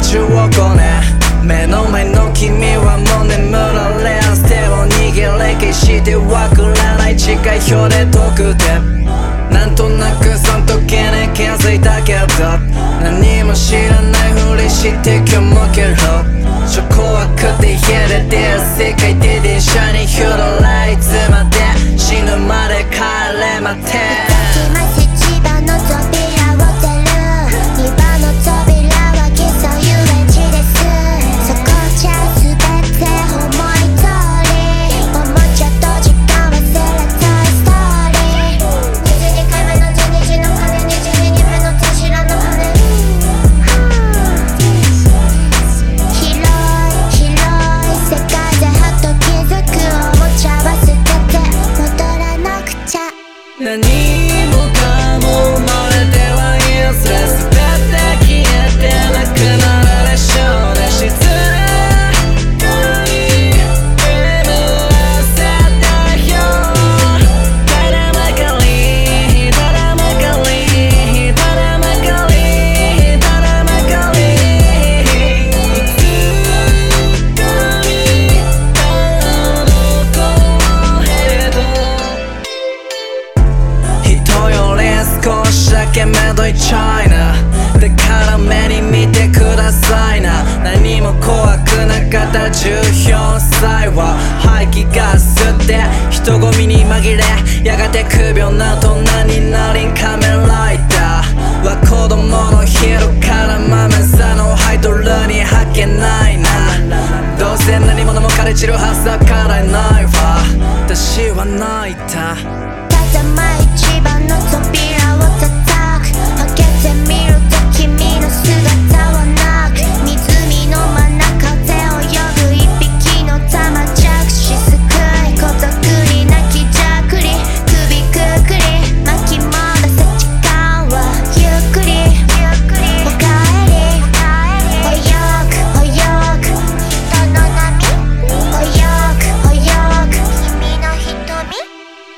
35年目の前の君はもう眠られんてを握れ決してわからない近い表で解くてなんとなくその時に気づいたけど何も知らないふりして今日もけろ何もけめどいチャイナだから目に見てくださいな。何も怖くなかった14歳は。排気ガスで人混みに紛れやがて首をな大人になりん。仮面ライダーは子供の昼から豆さのハイドルに履けないな。どうせ何者も枯れ散るはずだからないわ。私は泣いた。風間一番の扉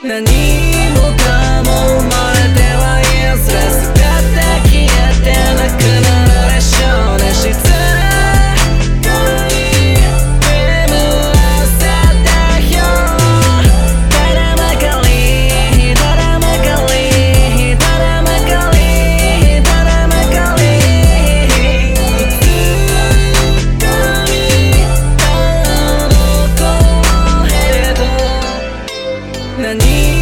何 need